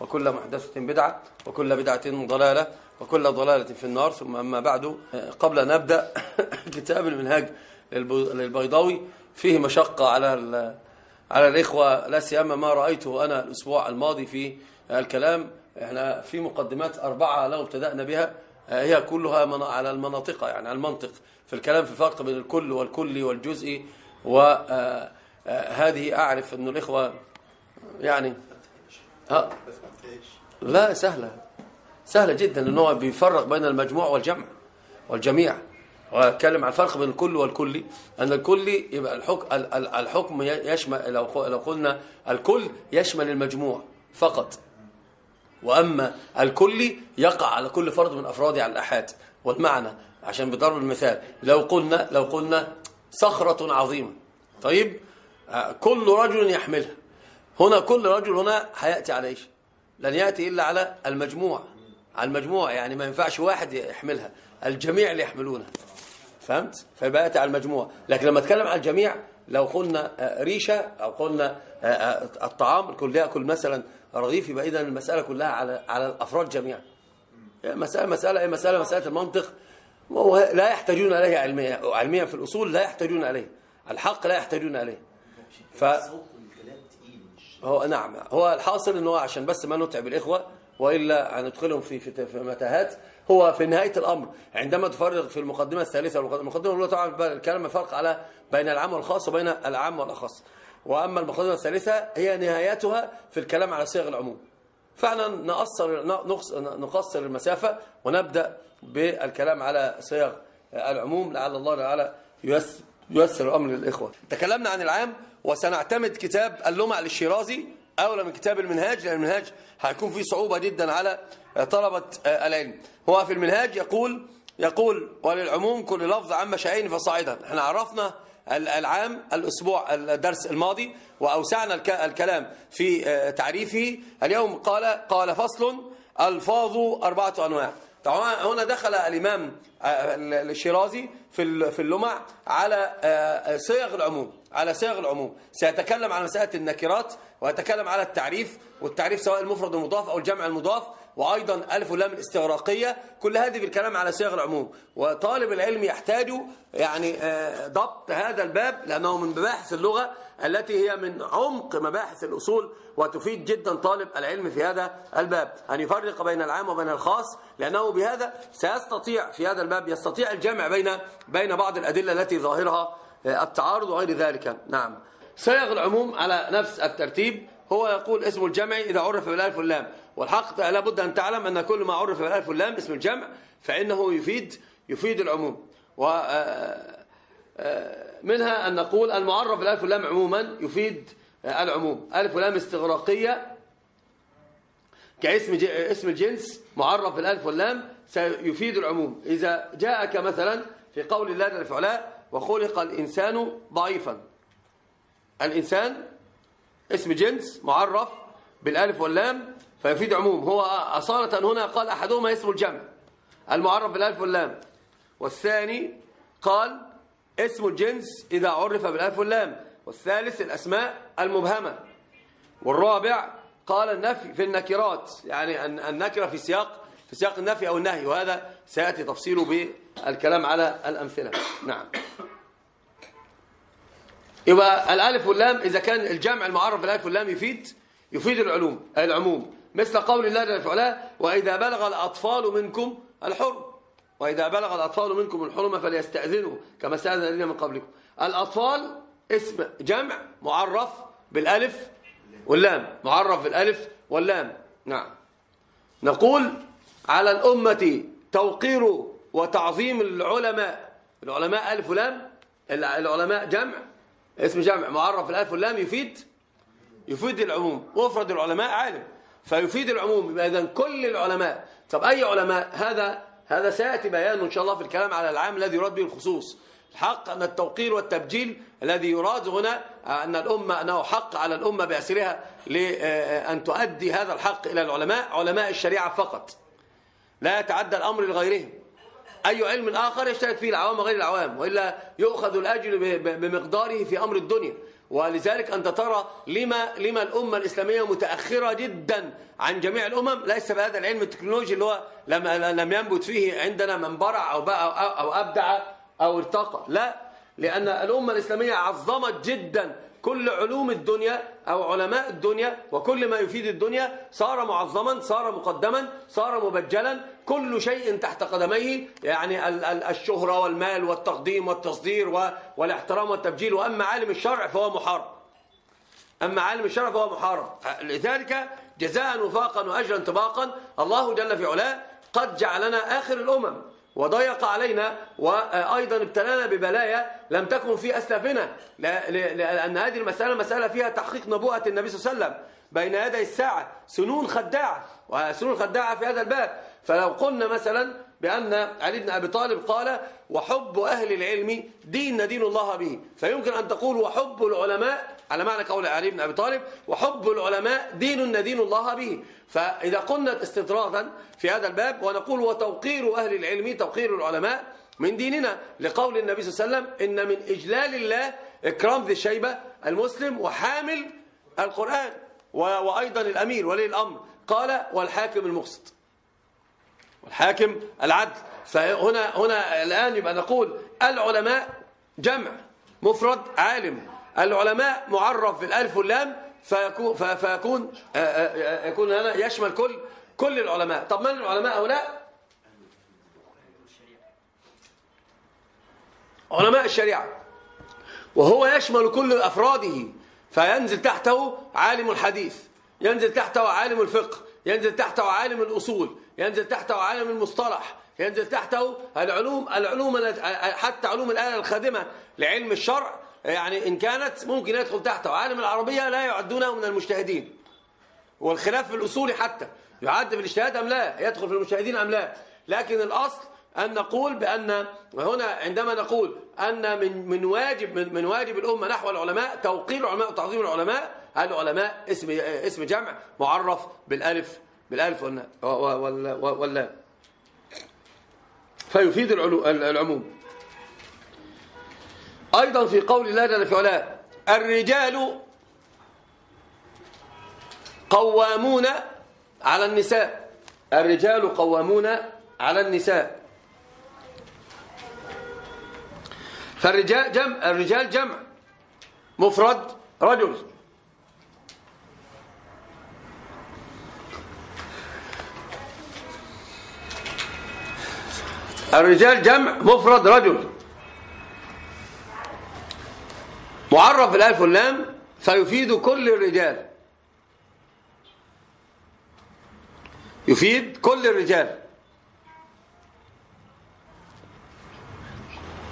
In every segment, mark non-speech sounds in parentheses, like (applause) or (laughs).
وكل محدثة بدعة وكل بدعة ضلالة وكل ضلالة في النار. ثم أما بعد قبل أن نبدأ (laughs) كتاب المنهاج للبيضاوي فيه مشقة على على الإخوة لا سيما ما رأيته أنا الأسبوع الماضي في الكلام. إحنا في مقدمات أربعة لو ابتدأنا بها هي كلها على المناطق يعني على المنطق. في الكلام في الفرق بين الكل والكلي والجزئي وهذه أعرف أن الإخوة يعني ها؟ لا سهلة. سهلة جدا أنه بيفرق بين المجموع والجمع والجميع. واتكلم عن الفرق بين الكل والكلي. أن الكلي يبقى الحكم الحكم يشمل لو لو قلنا الكل يشمل المجموع فقط. وأما الكلي يقع على كل فرد من أفراده على الأحاد. والمعنى عشان بضرب المثال لو قلنا لو قلنا صخرة عظيمة. طيب كل رجل يحملها. هنا كل رجل هنا هيأتي على إيش؟ لن يأتي إلا على المجموع. على المجموع يعني ما ينفعش واحد يحملها. الجميع اللي يحملونها. فهمت؟ فيبقى يأتي على المجموع. لكن لما أتكلم على الجميع لو قلنا ريشة أو قلنا الطعام الكل يأكل مثلا رغيف يبقى إذا المسألة كلها على على الأفراد جميعا. مسألة مسألة مسألة مسألة المنطق. لا يحتاجون عليه علميا علميا في الأصول لا يحتاجون عليه الحق لا يحتاجون عليه ف هو نعم. هو الحاصل ان هو عشان بس ما نتعب الإخوة وإلا هندخلهم في في, في متاهات. هو في نهاية الأمر عندما تفرق في المقدمة الثالثة المقدمه الأولى طبعا الكلام فرق على بين العام والخاص وبين العام والاخص وأما المقدمة الثالثة هي نهايتها في الكلام على صيغ العموم. فاحنا نقصر نقصر المسافة ونبدأ بالكلام على صيغ العموم لعل الله تعالى ييسر الأمر للإخوة. تكلمنا عن العام وسنعتمد كتاب اللمع للشيرازي أولى من كتاب المنهاج لأن المنهاج هيكون فيه صعوبة جدا على طلبة العلم. هو في المنهاج يقول يقول وللعموم كل لفظ عن مشاعين فصاعدا. إحنا عرفنا العام الأسبوع الدرس الماضي وأوسعنا الكلام في تعريفه. اليوم قال قال فصل ألفاظ أربعة أنواع. طبعا هنا دخل الإمام الشيرازي في في اللمع على صيغ العموم على صيغ العموم. سيتكلم عن مسألة النكرات ويتكلم على التعريف والتعريف سواء المفرد المضاف أو الجمع المضاف. وأيضا ألف ولام الاستغراقية كل هذه في الكلام على صيغ العموم. وطالب العلم يحتاج يعني ضبط هذا الباب لأنه من مباحث اللغة التي هي من عمق مباحث الأصول وتفيد جدا طالب العلم في هذا الباب. أن يفرق بين العام وبين الخاص لأنه بهذا سيستطيع في هذا الباب يستطيع الجمع بين بين بعض الأدلة التي ظاهرها التعارض وغير ذلك. نعم. صيغ العموم على نفس الترتيب. هو يقول اسم الجمع إذا عرف بالالف واللام والحق لابد أن تعلم أن كل ما عرف بالالف واللام اسم الجمع فإنه يفيد يفيد العموم. و منها أن نقول المعرف بالالف واللام عموما يفيد العموم. ألف ولام استغراقية كاسم اسم الجنس معرف بالالف واللام سيفيد العموم. إذا جاءك مثلا في قول الله علاه وخلق الإنسان ضعيفا. الإنسان اسم جنس معرف بالالف واللام فيفيد عموم. هو أصالة هنا قال أحدهما اسم الجمع المعرف بالالف واللام. والثاني قال اسم الجنس إذا عرف بالالف واللام. والثالث الأسماء المبهمة. والرابع قال النفي في النكرات يعني النكرة في سياق في سياق النفي أو النهي وهذا سيأتي تفصيله بالكلام على الأمثلة. نعم. يبقى الألف واللام إذا كان الجمع المعرف بالألف واللام يفيد يفيد العلوم العموم. مثل قول الله جل وعلا وإذا بلغ الأطفال منكم الحر وإذا بلغ الأطفال منكم الحلم فليستأذنوا كما استأذن الذين من قبلكم. الأطفال اسم جمع معرف بالألف واللام. معرف بالألف واللام. نعم. نقول على الأمة توقير وتعظيم العلماء. العلماء ألف ولام العلماء جمع. اسم جمع معرف الألف واللام يفيد يفيد العموم. مفرد العلماء عالم. فيفيد العموم. يبقى إذن كل العلماء. طب أي علماء؟ هذا هذا سيأتي بيانه إن شاء الله في الكلام على العام الذي يراد به الخصوص. الحق أن التوقير والتبجيل الذي يراد هنا أن الأمة أنه حق على الأمة بأسرها لأن تؤدي هذا الحق إلى العلماء علماء الشريعة فقط. لا يتعدى الأمر لغيرهم. أي علم آخر يشترك فيه العوام وغير العوام وإلا يؤخذ الأجر بمقداره في أمر الدنيا. ولذلك أنت ترى لما, لما الأمة الإسلامية متأخرة جدا عن جميع الأمم ليس بهذا العلم التكنولوجي اللي هو لم, لم ينبت فيه عندنا من برع أو, أو, أو أبدع أو ارتقى. لا لأن الأمة الإسلامية عظمت جدا كل علوم الدنيا أو علماء الدنيا وكل ما يفيد الدنيا صار معظما صار مقدما صار مبجلا كل شيء تحت قدميه يعني الشهرة والمال والتقديم والتصدير والاحترام والتبجيل. وأما عالم الشرع فهو محارب. أما عالم الشرع فهو محارب. لذلك جزاء وفاقا وأجرا طباقا الله جل في علاه قد جعلنا آخر الأمم وضيق علينا وأيضا ابتلانا ببلايا لم تكن في أسلافنا. لأن هذه المسألة مسألة فيها تحقيق نبوءة النبي صلى الله عليه وسلم بين يدي الساعة سنون خداعة. وسنون خداعة في هذا الباب. فلو قلنا مثلا بأن علي بن أبي طالب قال وحب أهل العلم دين ندين الله به. فيمكن أن تقول وحب العلماء على معنى قول علي بن أبي طالب وحب العلماء دين ندين الله به. فإذا قلنا استطرادا في هذا الباب ونقول وتوقير أهل العلم توقير العلماء من ديننا لقول النبي صلى الله عليه وسلم إن من إجلال الله إكرام ذي الشيبة المسلم وحامل القرآن وأيضا الأمير ولي الأمر. قال والحاكم المقسط. والحاكم العدل. فهنا هنا الآن يبقى نقول العلماء جمع مفرد عالم. العلماء معرف بالألف واللام فيكون فيكون آه، آه، آه، يكون هنا يشمل كل كل العلماء. طب من العلماء هؤلاء؟ علماء الشريعة. وهو يشمل كل أفراده. فينزل تحته عالم الحديث ينزل تحته عالم الفقه ينزل تحته عالم الأصول ينزل تحته عالم المصطلح ينزل تحته العلوم العلوم حتى علوم الآلة الخادمة لعلم الشرع يعني إن كانت ممكن يدخل تحته. عالم العربية لا يعدونه من المجتهدين. والخلاف في الأصول حتى. يعد في الاجتهاد أم لا؟ يدخل في المجتهدين أم لا؟ لكن الأصل أن نقول بأن هنا عندما نقول أن من من واجب من, من واجب الأمة نحو العلماء توقير العلماء وتعظيم العلماء العلماء اسم اسم جمع معرف بالألف بالألف واللام فيفيد العموم. أيضا في قول الله جل في علاه الرجال قوامون على النساء. الرجال قوامون على النساء. فالرجال جمع الرجال جمع مفرد رجل. الرجال جمع مفرد رجل. معرف بالالف واللام فيفيد كل الرجال. يفيد كل الرجال.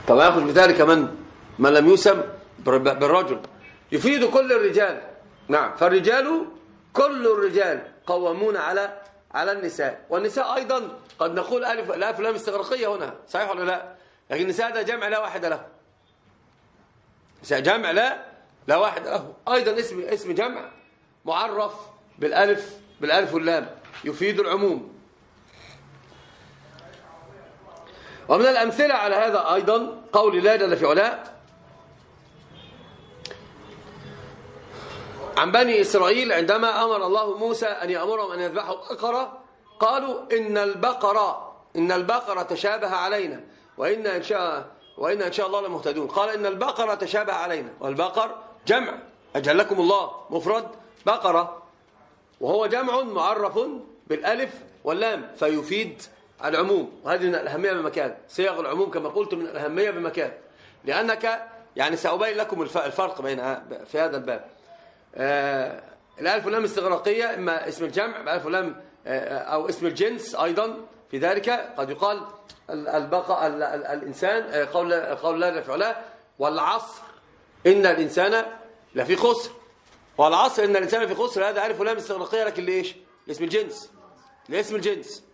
طبعا ياخذ بذلك من من لم يسم بالرجل. يفيد كل الرجال. نعم فالرجال كل الرجال قوامون على على النساء. والنساء أيضا قد نقول الف الالف لام استغراقيه هنا. صحيح ولا لا؟ لكن النساء ده جمع لا واحد له. جمع لا لا واحد له. أيضا اسم اسم جمع معرف بالالف بالألف واللام. يفيد العموم. ومن الأمثلة على هذا أيضا قول الله جل في علاء عن بني إسرائيل عندما أمر الله موسى أن يأمرهم أن يذبحوا بقرة قالوا إن البقرة إن البقرة تشابه علينا وإن إن شاء وإن إن شاء الله لمهتدون. قال إن البقرة تشابه علينا والبقر جمع أجلكم الله مفرد بقرة وهو جمع معرف بالألف واللام فيفيد العموم. وهذه من الأهمية بمكان صيغ العموم كما قلت من الأهمية بمكان. لأنك يعني سأبين لكم الفرق بين في هذا الباب. الألف واللام استغراقية إما اسم الجمع بألف واللام آه أو اسم الجنس أيضا في ذلك. قد يقال البقاء الإنسان آه، قول قول الله فعلا والعصر إن الإنسان لفي خسر. والعصر إن الإنسان لفي خسر. هذا ألف ولام استغراقية لكن ليش؟ اسم الجنس. لاسم الجنس.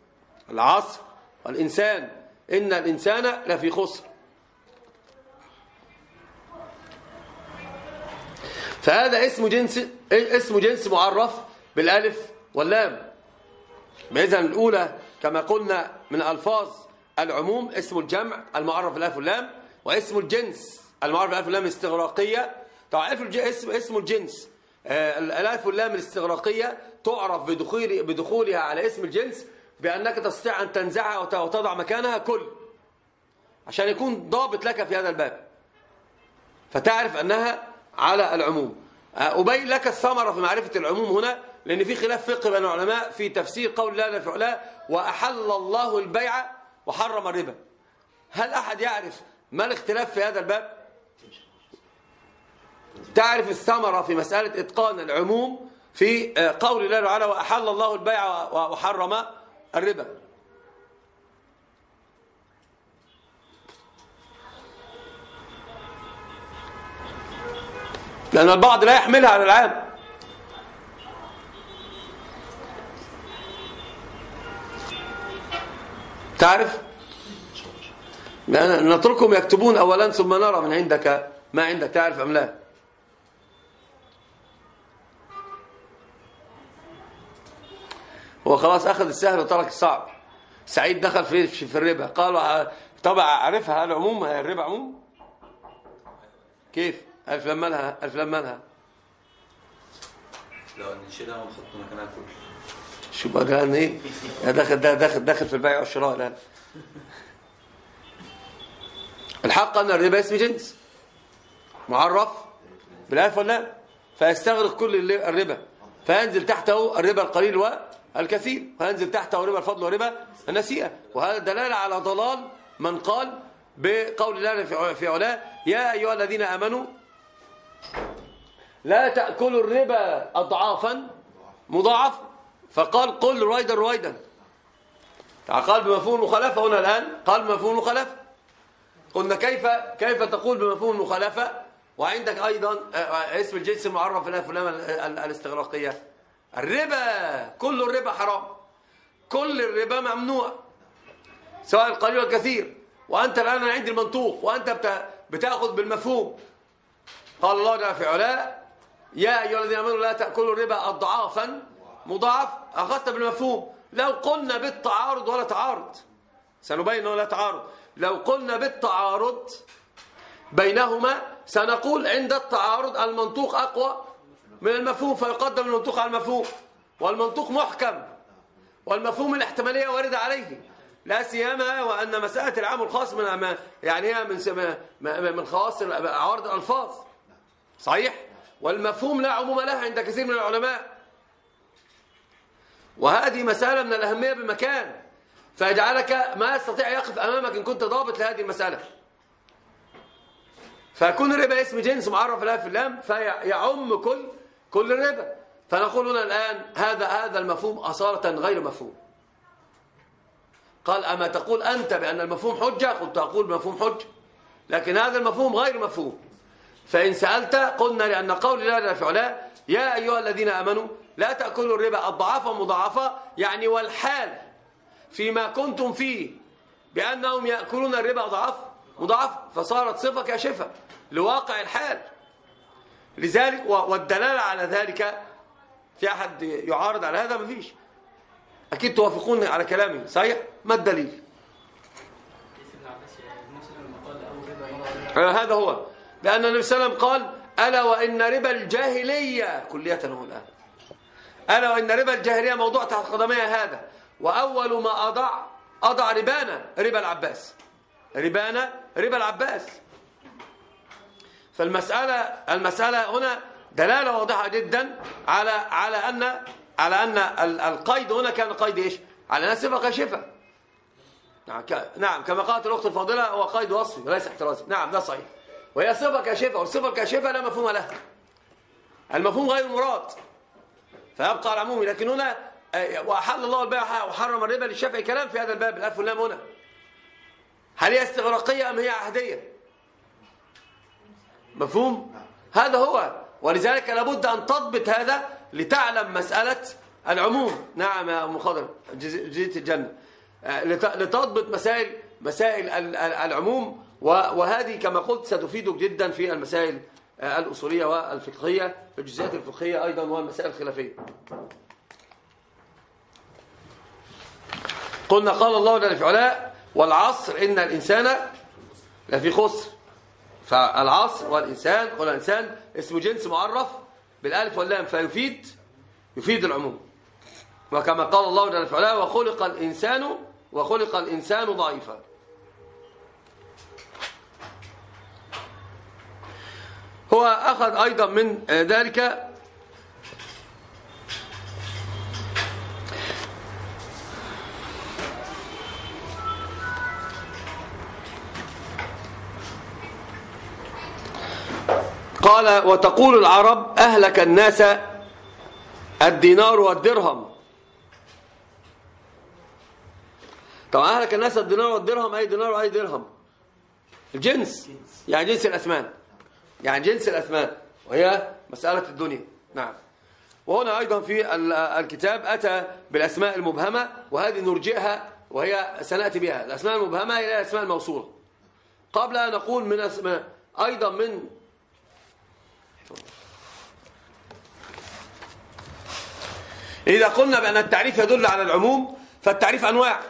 العصر والإنسان إن الإنسان لفي خسر. فهذا اسم جنس اسم جنس معرف بالألف واللام. باذن الأولى كما قلنا من ألفاظ العموم اسم الجمع المعرف بالألف واللام واسم الجنس المعرف بالألف واللام الاستغراقية. طبعا اسم اسم الجنس آه، الألف واللام الاستغراقية تعرف بدخول بدخولها على اسم الجنس بأنك تستطيع أن تنزعها وتضع مكانها كل. عشان يكون ضابط لك في هذا الباب. فتعرف أنها على العموم. آه، أبين لك الثمرة في معرفة العموم هنا لأن في خلاف فقه بين العلماء في تفسير قول لا لا وأحل الله البيع وحرم الربا. هل أحد يعرف ما الاختلاف في هذا الباب؟ تعرف الثمرة في مسألة إتقان العموم في آه، قول الله تعالى وأحل الله البيع وحرم الربا. لأن البعض لا يحملها على العام. تعرف؟ نتركهم يكتبون أولا ثم نرى من عندك ما عندك. تعرف أم لا؟ هو خلاص أخذ السهل وترك الصعب. سعيد دخل في في الربا. قالوا طبعا عرفها العموم الربا عموم؟ كيف؟ ألف لما لها ألف لما لها لو نشيلها ونحط مكانها كل شو بقى قال إيه؟ يا داخل ده داخل داخل في البيع والشراء الآن. الحق أن الربا اسم جنس. معرف؟ بالألف ولا فيستغرق كل الربا. فينزل تحته الربا القليل والكثير. وينزل تحته ربا الفضل وربا النسيئة. وهذا دلالة على ضلال من قال بقول الله في علاه يا أيها الذين آمنوا لا تأكلوا الربا أضعافا مضاعف؟ فقال قل رويدا رويدا. قال بمفهوم المخالفة هنا الآن قال بمفهوم المخالفة قلنا كيف كيف تقول بمفهوم المخالفة وعندك أيضا آه، اسم الجنس المعرف في الأفلام الاستغراقية. الربا كل الربا حرام. كل الربا ممنوع. سواء القليل والكثير. وأنت الآن عندي المنطوق وأنت بتأخذ بالمفهوم. قال الله جل في علاه يا أيها الذين آمنوا لا تأكلوا الربا أضعافا مضاعف. أخذت بالمفهوم. لو قلنا بالتعارض ولا تعارض. سنبين أنه لا تعارض. لو قلنا بالتعارض بينهما سنقول عند التعارض المنطوق أقوى من المفهوم فيقدم المنطوق على المفهوم. والمنطوق محكم. والمفهوم الاحتمالية وارد عليه. لا سيما وأن مسألة العام الخاص من يعني هي من من خواص عوارض الألفاظ. صحيح؟ والمفهوم لا عموم له عند كثير من العلماء. وهذه مسألة من الأهمية بمكان. فيجعلك ما يستطيع يقف أمامك إن كنت ضابط لهذه المسألة. فيكون الربا اسم جنس معرف له في اللام فيعم كل كل الربا فنقول هنا الآن هذا هذا المفهوم أصالة غير مفهوم. قال أما تقول أنت بأن المفهوم حجة؟ قلت أقول مفهوم حجة. لكن هذا المفهوم غير مفهوم. فإن سألت قلنا لأن قول الله جل وعلا يا أيها الذين آمنوا لا تأكلوا الربا أضعافا مضاعفة يعني والحال فيما كنتم فيه بأنهم يأكلون الربا أضعاف مضاعف فصارت صفة كاشفة لواقع الحال. لذلك والدلالة على ذلك في أحد يعارض على هذا مفيش. أكيد توافقون على كلامي صحيح؟ ما الدليل؟ هذا هو. لأن النبي صلى الله عليه وسلم قال ألا وإن ربا الجاهلية كلية هو الآن. ألا وإن ربا الجاهلية موضوع تحت قدمي هذا. وأول ما أضع أضع ربانا ربا العباس. ربانا ربا العباس. فالمسألة المسألة هنا دلالة واضحة جدا على على أن على أن القيد هنا كان قيد إيش؟ على أنها صفة كاشفة نعم كما قالت الأخت الفاضلة هو قيد وصفي وليس احترازي. نعم ده صحيح. وهي صفة كاشفة والصفة الكاشفة لا مفهوم لها. المفهوم غير مراد فيبقى العموم لكن هنا آه، وأحل الله البيع وحرم الربا للشافعي كلام في هذا الباب. الألف واللام هنا. هل هي استغراقية أم هي عهدية؟ مفهوم؟ هذا هو. ولذلك لابد أن تضبط هذا لتعلم مسألة العموم. نعم يا أم خضر جزية الجنة. آه، لتضبط مسائل مسائل العموم. وهذه كما قلت ستفيدك جدا في المسائل آه، الأصولية والفقهية في الجزئيات الفقهية أيضا والمسائل الخلافية قلنا قال الله جل في والعصر إن الإنسان لفي خسر. فالعصر والإنسان قلنا الإنسان اسم جنس معرف بالألف واللام فيفيد يفيد العموم. وكما قال الله جل وعلا وخلق الإنسان وخلق الإنسان ضعيفا. هو أخذ أيضا من ذلك. قال وتقول العرب أهلك الناس الدينار والدرهم. طبعا أهلك الناس الدينار والدرهم؟ أي دينار وأي درهم؟ الجنس. يعني جنس الأثمان يعني جنس الأثمان وهي مسألة الدنيا. نعم. وهنا أيضا في الكتاب أتى بالأسماء المبهمة وهذه نرجئها وهي سنأتي بها. الأسماء المبهمة هي الأسماء الموصولة. قبل أن نقول من أسماء أيضا من إذا قلنا بأن التعريف يدل على العموم فالتعريف أنواع.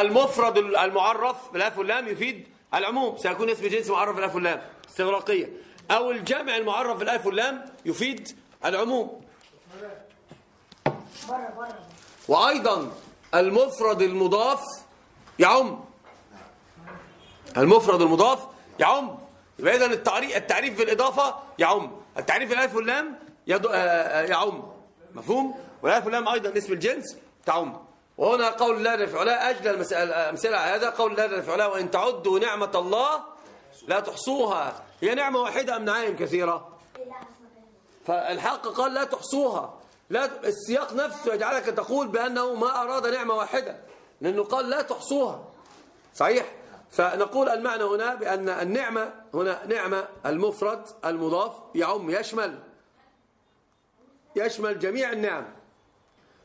المفرد المعرف بالألف واللام يفيد العموم. سيكون اسم جنس معرف بالألف واللام. استغراقية أو الجمع المعرف بالالف واللام يفيد العموم. وأيضا المفرد المضاف يعم. المفرد المضاف يعم. يبقى اذا التعريف التعريف بالإضافة يعم. التعريف بالالف واللام آه، آه، يعم. مفهوم؟ والألف واللام أيضا اسم الجنس تعم. وهنا قول الله جل في علاه أجل الامثله على هذا. قول في علاه وإن تعدوا نعمة الله لا تحصوها. هي نعمة واحدة أم نعائم كثيرة؟ فالحق قال لا تحصوها. لا السياق نفسه يجعلك تقول بأنه ما أراد نعمة واحدة لأنه قال لا تحصوها. صحيح؟ فنقول المعنى هنا بأن النعمة هنا نعمة المفرد المضاف يعم يشمل يشمل جميع النعم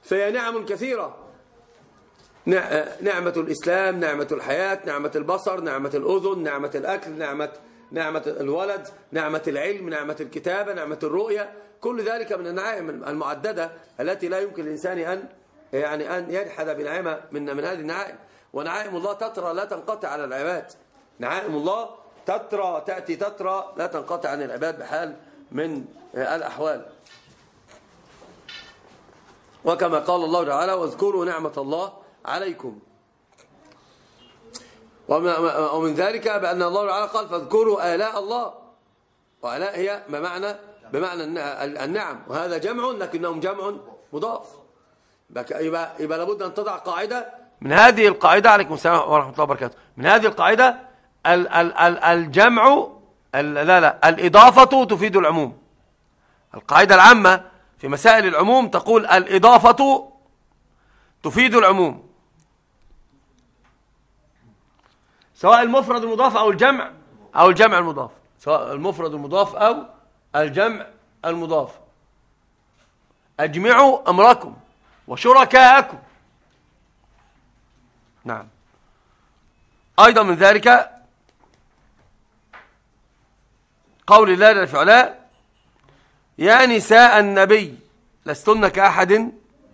فهي نعم كثيرة. نعمة الإسلام نعمة الحياة نعمة البصر نعمة الأذن نعمة الأكل نعمة نعمة الولد نعمة العلم نعمة الكتابة نعمة الرؤية. كل ذلك من النعائم المعددة التي لا يمكن الإنسان أن يعني أن يجحد بنعمة من من هذه النعائم. ونعائم الله تترى لا تنقطع على العباد. نعائم الله تترى تأتي تترى لا تنقطع عن العباد بحال من الأحوال. وكما قال الله تعالى واذكروا نعمة الله عليكم. ومن ذلك بأن الله تعالى قال فاذكروا آلاء الله. وآلاء هي بمعنى بمعنى النعم. وهذا جمع لكنهم جمع مضاف. يبقى, يبقى لابد أن تضع قاعدة من هذه القاعدة. عليكم السلام ورحمة الله وبركاته. من هذه القاعدة ال ال ال الجمع لا لا. الإضافة تفيد العموم. القاعدة العامة في مسائل العموم تقول الإضافة تفيد العموم. سواء المفرد المضاف أو الجمع أو الجمع المضاف. سواء المفرد المضاف أو الجمع المضاف. أجمعوا أمركم وشركاءكم. نعم. أيضا من ذلك قول الله في يا نساء النبي لستن كأحد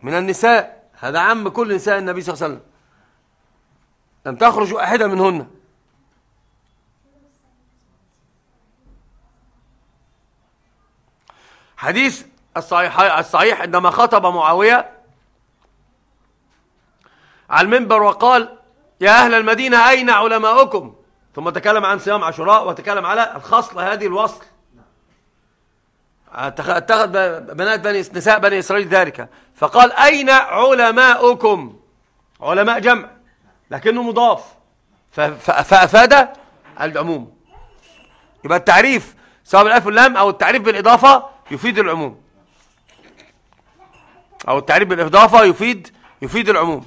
من النساء. هذا عم كل نساء النبي صلى الله عليه وسلم. لم تخرج واحدة منهن. حديث الصحيح, الصحيح عندما خطب معاوية على المنبر وقال يا أهل المدينة أين علماؤكم؟ ثم تكلم عن صيام عاشوراء وتكلم على الخصل هذه الوصل. اتخذ بنات بني نساء بني إسرائيل ذلك. فقال أين علماؤكم؟ علماء جمع لكنه مضاف. فأفاد العموم. يبقى التعريف سواء بالألف واللام أو التعريف بالإضافة يفيد العموم. أو التعريف بالإضافة يفيد يفيد العموم.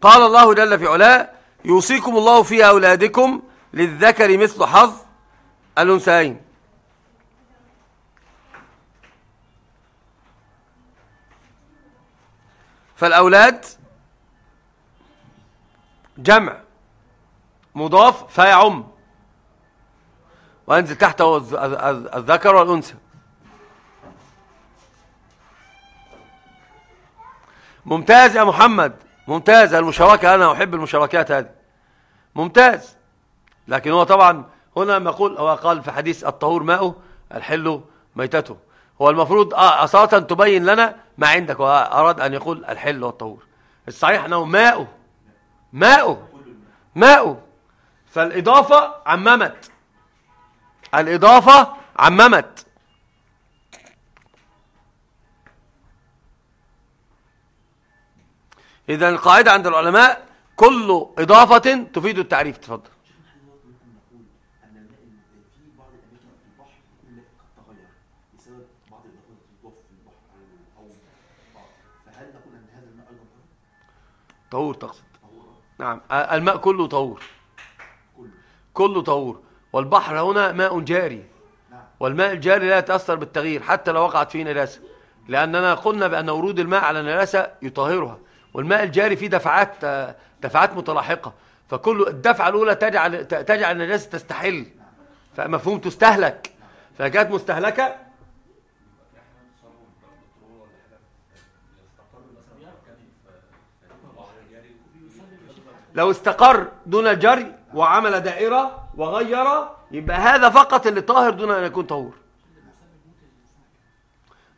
قال الله جل في علاه يوصيكم الله في أولادكم للذكر مثل حظ الأنثيين. فالأولاد جمع. مضاف فيعم. وانزل تحته الذكر والأنثى. ممتاز يا محمد. ممتاز. المشاركة أنا أحب المشاركات هذه. ممتاز. لكن هو طبعا هنا يقول هو قال في حديث الطهور ماءه الحل ميتته. هو المفروض آه أصالة تبين لنا ما عندك وأراد أن يقول الحل والطهور. الصحيح أنه ماءه ماءه ماءه فالإضافة عممت. الإضافة عممت. إذا القاعدة عند العلماء كل إضافة تفيد التعريف. تفضل. طهور تقصد. نعم الماء كله طهور. كله طهور والبحر هنا ماء جاري. والماء الجاري لا يتأثر بالتغيير حتى لو وقعت فيه نجاسة لأننا قلنا بأن ورود الماء على النجاسة يطهرها. والماء الجاري فيه دفعات دفعات متلاحقة. فكل الدفعة الأولى تجعل تجعل النجاسة تستحل. فمفهوم تستهلك. فكانت مستهلكة لو استقر دون الجري وعمل دائرة وغير يبقى هذا فقط اللي طاهر دون أن يكون طهور.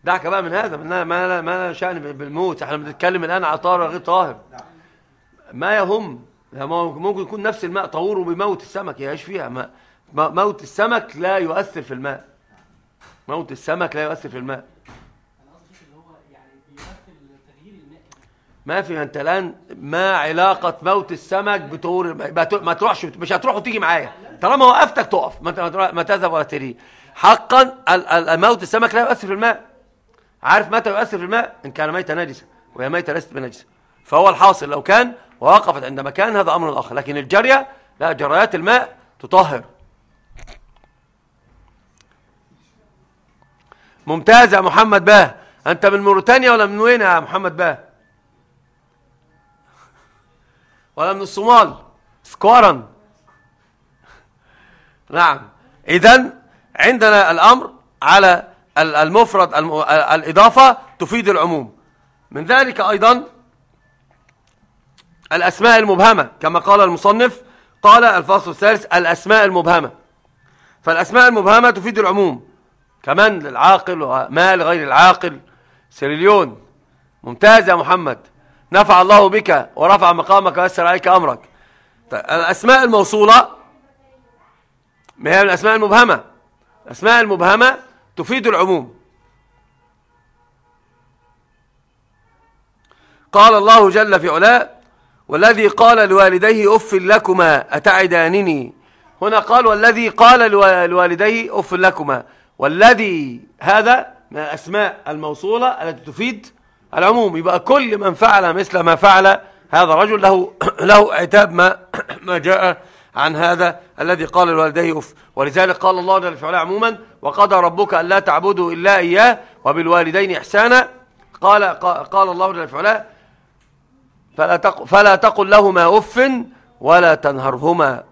دعك بقى من هذا ما ما شأن بالموت. إحنا بنتكلم الآن على طاهر غير طاهر. ما يهم ممكن يكون نفس الماء طهور وبيموت السمك يعيش فيها. ما موت السمك لا يؤثر في الماء. موت السمك لا يؤثر في الماء. ما في أنت الآن ما علاقة موت السمك بطهور ما تروحش مش هتروح وتيجي معايا. طالما وقفتك تقف. ما تذهب ولا تري حقا موت السمك لا يؤثر في الماء. عارف متى يؤثر في الماء؟ إن كان ميتا نجسا وهي ميتا ليست بنجسه فهو الحاصل لو كان ووقفت عند مكان هذا أمر آخر. لكن الجاريه لا جريات الماء تطهر. ممتاز يا محمد باه. أنت من موريتانيا ولا من وين يا محمد باه؟ ولا من الصومال. سكوارا نعم. اذا عندنا الأمر على المفرد الإضافة تفيد العموم. من ذلك أيضا الأسماء المبهمة. كما قال المصنف قال الفصل الثالث الأسماء المبهمة. فالأسماء المبهمة تفيد العموم. كمن للعاقل وما لغير العاقل. سيراليون. ممتاز يا محمد. نفع الله بك ورفع مقامك ويسر عليك أمرك. طيب الأسماء الموصولة ما هي الأسماء المبهمة؟ الأسماء المبهمة تفيد العموم. قال الله جل في علاه والذي قال لوالديه أف لكما أتعدانني؟ هنا قال والذي قال لوالديه أف لكما. والذي هذا من الأسماء الموصولة التي تفيد العموم يبقى كل من فعل مثل ما فعل هذا الرجل له (clears throat) له عتاب ما (clears throat) ما جاء عن هذا الذي قال لوالديه أف ولذلك قال الله جل وعلا عموما وقضى ربك ألا تعبدوا إلا إياه وبالوالدين إحسانا قال قال الله جل وعلا فلا تقل, فلا تقل لهما أف ولا تنهرهما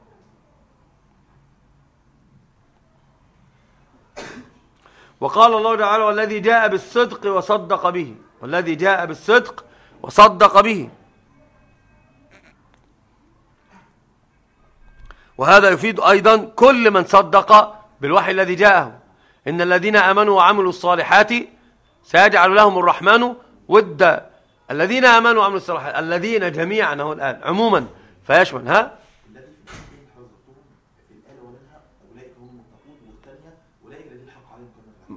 وقال الله تعالى والذي جاء بالصدق وصدق به والذي جاء بالصدق وصدق به. وهذا يفيد أيضا كل من صدق بالوحي الذي جاءه. إن الذين آمنوا وعملوا الصالحات سيجعل لهم الرحمن ود الذين آمنوا وعملوا الصالحات الذين جميعا هو الآن عموما فيشمل ها؟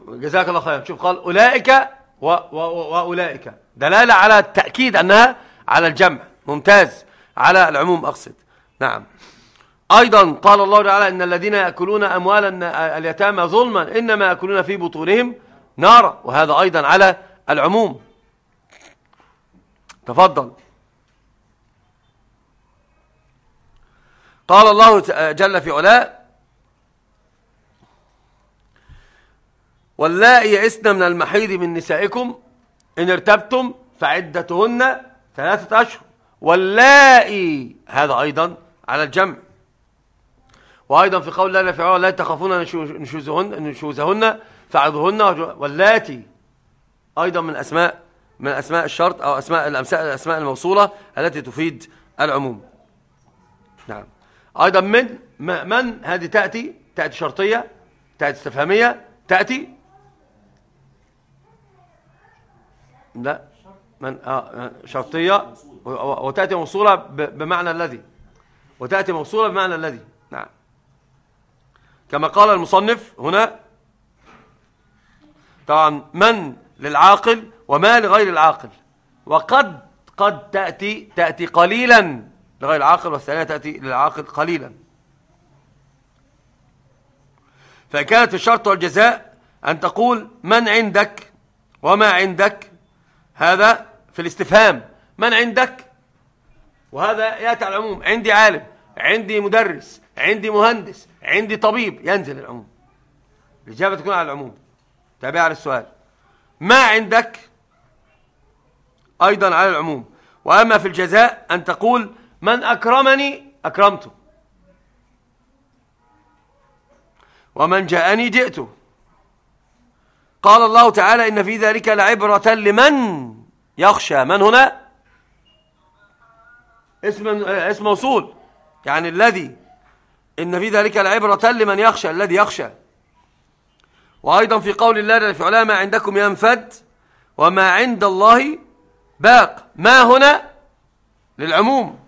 جزاك الله خير شوف قال أولئك وأولئك. دلالة على التأكيد أنها على الجمع. ممتاز. على العموم أقصد. نعم. أيضا قال الله تعالى إن الذين يأكلون أموال اليتامى ظلما إنما يأكلون في بطونهم نارا. وهذا أيضا على العموم. تفضل. قال الله جل في علاء واللائي يئسن من المحيض من نسائكم إن ارتبتم فعدتهن ثلاثة أشهر. واللائي هذا أيضا على الجمع. وأيضا في قول الله في لا تخافون نشوزهن, نشوزهن فعظهن واللاتي أيضا من أسماء من أسماء الشرط أو أسماء الأسماء الموصولة التي تفيد العموم. نعم. أيضا من من هذه تأتي؟ تأتي شرطية تأتي استفهامية تأتي لا. من آه شرطية. وتأتي موصولة بمعنى الذي. وتأتي موصولة بمعنى الذي. نعم. كما قال المصنف هنا. طبعا من للعاقل وما لغير العاقل. وقد قد تأتي تأتي قليلا لغير العاقل والثانية تأتي للعاقل قليلا. فكانت الشرط والجزاء أن تقول من عندك وما عندك هذا في الاستفهام. من عندك؟ وهذا يأتي على العموم. عندي عالم عندي مدرس عندي مهندس عندي طبيب ينزل العموم. الإجابة تكون على العموم. تابع على السؤال. ما عندك؟ أيضا على العموم. وأما في الجزاء أن تقول من أكرمني أكرمته. ومن جاءني جئته. قال الله تعالى إن في ذلك لعبرة لمن يخشى. من هنا؟ اسم اسم موصول. يعني الذي إن في ذلك لعبرة لمن يخشى الذي يخشى. وأيضا في قول الله في علامة عندكم ينفد وما عند الله باق. ما هنا؟ للعموم.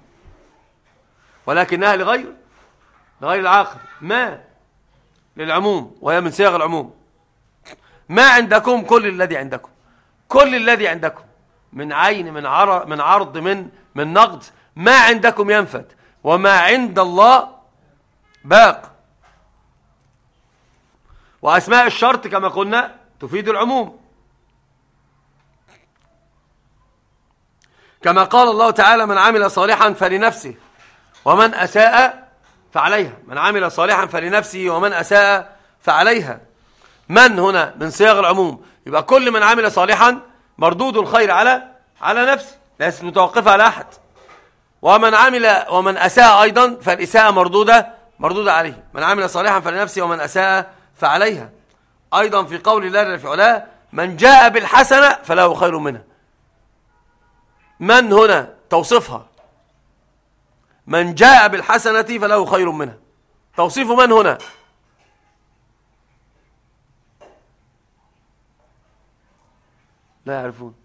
ولكنها لغير لغير العاقل. ما؟ للعموم. وهي من صيغ العموم. ما عندكم؟ كل الذي عندكم. كل الذي عندكم. من عين من عرض من عرض من من نقد. ما عندكم ينفد. وما عند الله باق. وأسماء الشرط كما قلنا تفيد العموم. كما قال الله تعالى من عمل صالحا فلنفسه ومن أساء فعليها. من عمل صالحا فلنفسه ومن أساء فعليها. من هنا؟ من صياغ العموم. يبقى كل من عمل صالحا مردود الخير على على نفسه ليست متوقفة على أحد. ومن عمل ومن أساء أيضا فالإساءة مردودة مردودة عليه. من عمل صالحا فلنفسه ومن أساء فعليها. أيضا في قول الله في علاه من جاء بالحسنة فله خير منها. من هنا؟ توصفها من جاء بالحسنة فله خير منها. توصيف من هنا؟ لا يعرفون.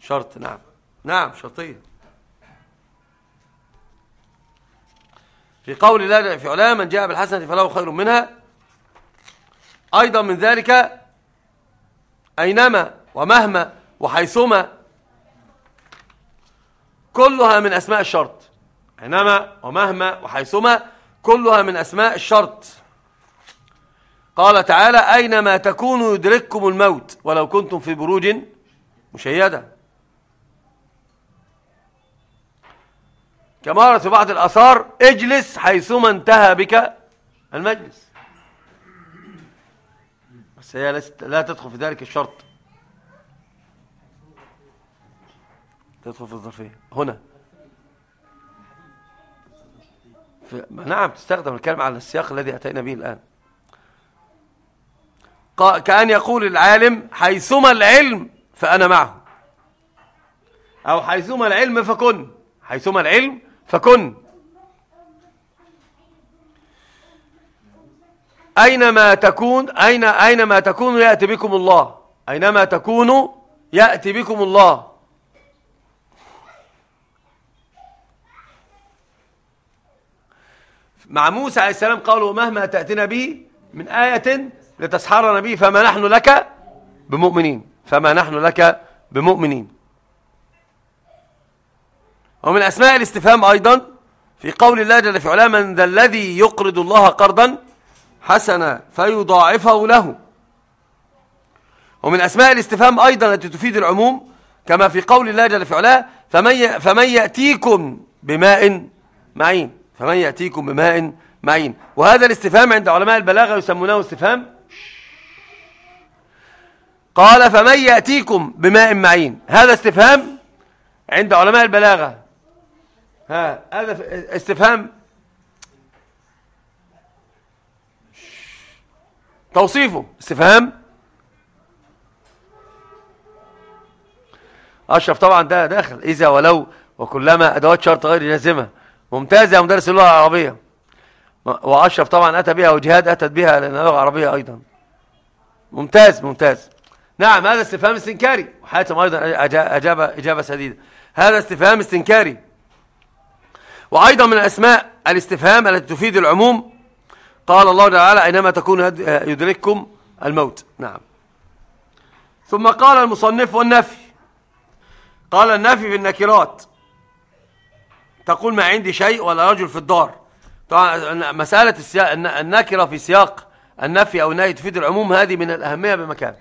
شرط نعم. نعم شرطية. في قول الله في علاه من جاء بالحسنة فله خير منها. أيضا من ذلك أينما ومهما وحيثما كلها من أسماء الشرط. أينما ومهما وحيثما كلها من أسماء الشرط. قال تعالى أينما تكونوا يدرككم الموت ولو كنتم في بروج مشيدة. كما في بعض الأثار اجلس حيثما انتهى بك المجلس. بس هي لا تدخل في ذلك الشرط. تدخل في الظرفية. هنا. نعم تستخدم الكلمة على السياق الذي أتينا به الآن. كأن يقول العالم حيثما العلم فأنا معه. أو حيثما العلم فكن. حيثما العلم فكن. أينما تكون أين أينما تكونوا يأتي بكم الله؟ أينما تكونوا يأتي بكم الله. مع موسى عليه السلام قالوا مهما تأتنا به من آية لتسحرنا به فما نحن لك بمؤمنين. فما نحن لك بمؤمنين. ومن أسماء الاستفهام أيضا في قول الله جل في علاه من ذا الذي يقرض الله قرضا حسنا فيضاعفه له. ومن أسماء الاستفهام أيضا التي تفيد العموم كما في قول الله جل في علاه فمن, فمن يأتيكم بماء معين. فمن يأتيكم بماء معين. وهذا الاستفهام عند علماء البلاغة يسمونه استفهام قال فمن يأتيكم بماء معين. هذا استفهام عند علماء البلاغة. ها هذا استفهام. توصيفه استفهام. أشرف طبعا ده داخل. إذا ولو وكلما أدوات شرط غير جازمة ممتاز يا مدرس اللغة العربية. وأشرف طبعا أتى بها وجهاد أتت بها لأنها لغة عربية أيضا. ممتاز ممتاز. نعم هذا استفهام استنكاري. وحاتم أيضا أجاب إجابة سديدة. هذا استفهام استنكاري. وأيضا من أسماء الاستفهام التي تفيد العموم. قال الله تعالى أينما تكون يدرككم الموت. نعم. ثم قال المصنف والنفي. قال النفي في النكرات. تقول ما عندي شيء ولا رجل في الدار. طبعا مسألة النكرة في سياق النفي أو النهي تفيد العموم. هذه من الأهمية بمكان.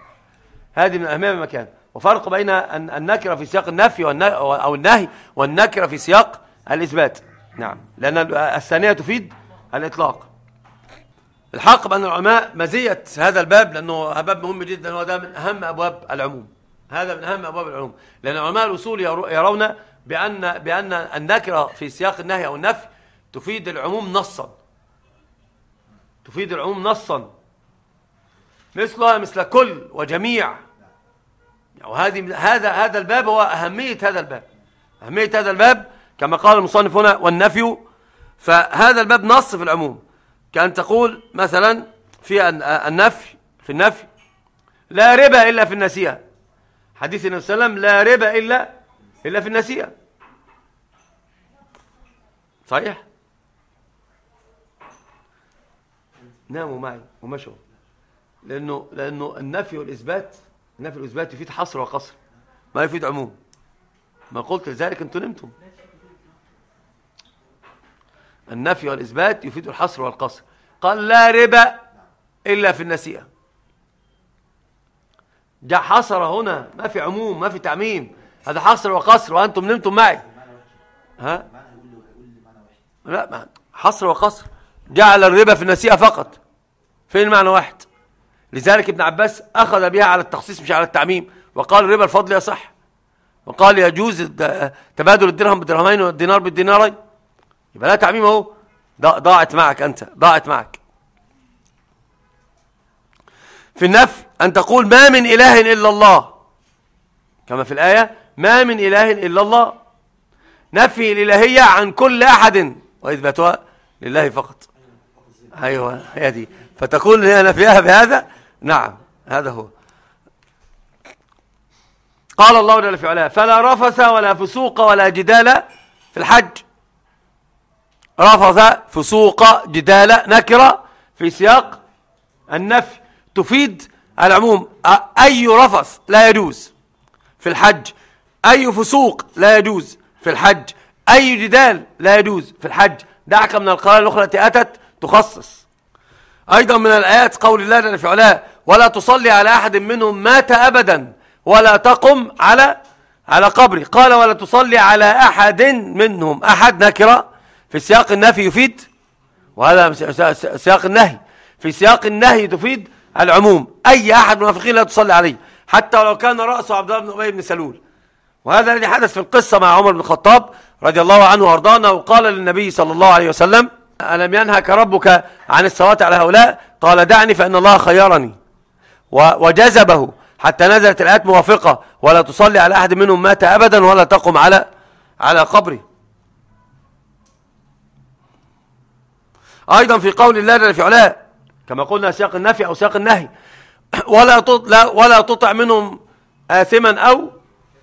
هذه من الأهمية بمكان وفرق بين النكرة في سياق النفي أو النهي والنكرة في سياق الإثبات. نعم. لأن الثانية تفيد الإطلاق. الحق بأن العلماء مزية هذا الباب لأنه باب مهم جدا هو ده من أهم أبواب العموم. هذا من أهم أبواب العلوم لأن علماء الأصول يرون بأن, بأن النكرة في سياق النهي أو النفي تفيد العموم نصا. تفيد العموم نصا. مثلها مثل كل وجميع وهذه هذا هذا الباب هو أهمية هذا الباب. أهمية هذا الباب كما قال المصنف هنا والنفي فهذا الباب نص في العموم. كأن تقول مثلا في النفي في النفي لا ربا إلا في النسيئة. حديث النبي صلى الله عليه وسلم لا ربا إلا إلا في النسيئة. صحيح؟ ناموا معي ومشوا. لأنه, لأنه النفي والإثبات النفي والإثبات يفيد حصر وقصر. ما يفيد عموم. ما قلت لذلك أنتم نمتم. النفي والإثبات يفيد الحصر والقصر. قال لا ربا إلا في النسيئة. جاء حصر هنا. ما في عموم ما في تعميم. هذا حصر وقصر وأنتم نمتم معي. ها؟ لا حصر وقصر. جعل الربا في النسيئة فقط. فين المعنى واحد؟ لذلك ابن عباس أخذ بها على التخصيص مش على التعميم. وقال الربا الفضل يصح وقال يجوز تبادل الدرهم بالدرهمين والدينار بالدينارين. يبقى لا تعميم أهو. ضاعت معك أنت. ضاعت معك. في النفي أن تقول ما من إله إلا الله. كما في الآية ما من إله إلا الله. نفي الإلهية عن كل أحد. وإثباتها لله فقط. أيوة هي دي. فتقول هي نفيها بهذا نعم هذا هو. قال الله جل في علاه فلا رفث ولا فسوق ولا جدال في الحج. رفض فسوق جدال نكرة في سياق النفي. تفيد العموم أي رفث لا يجوز في الحج. أي فسوق لا يجوز في الحج. أي جدال لا يجوز في الحج. دعك من القرار الأخرى التي أتت تخصص. أيضا من الآيات قول الله جل في علاه ولا تصلي على أحد منهم مات أبدا ولا تقم على على قبري قال ولا تصلي على أحد منهم. أحد نكرة في سياق النفي يفيد وهذا سياق النهي في سياق النهي تفيد العموم. أي أحد المنافقين لا تصلي عليه حتى ولو كان رأسه عبد الله بن أبي بن سلول. وهذا الذي حدث في القصة مع عمر بن الخطاب رضي الله عنه وارضانا وقال للنبي صلى الله عليه وسلم ألم ينهك ربك عن الصلاة على هؤلاء؟ قال دعني فإن الله خيرني. وجذبه حتى نزلت الآيات موافقة ولا تصلي على أحد منهم مات أبدا ولا تقم على على قبره. أيضا في قول الله في علاه كما قلنا سياق النفي أو سياق النهي (clears throat) ولا ولا تطع منهم آثما أو